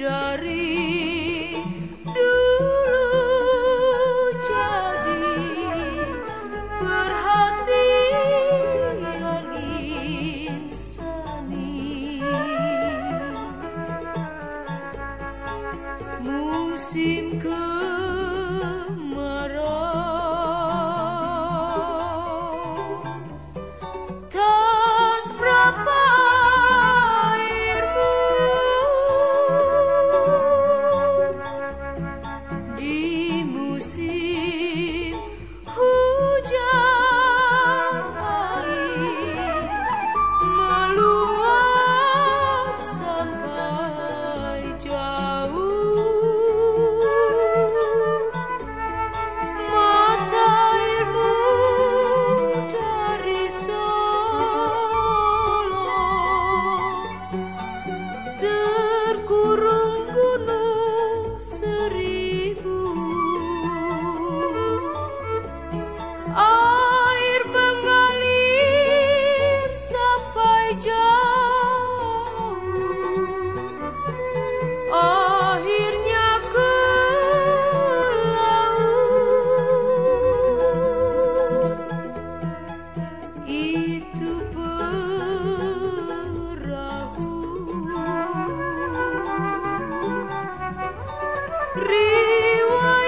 dari dulu jadi perhatian insani musim ke Rewind.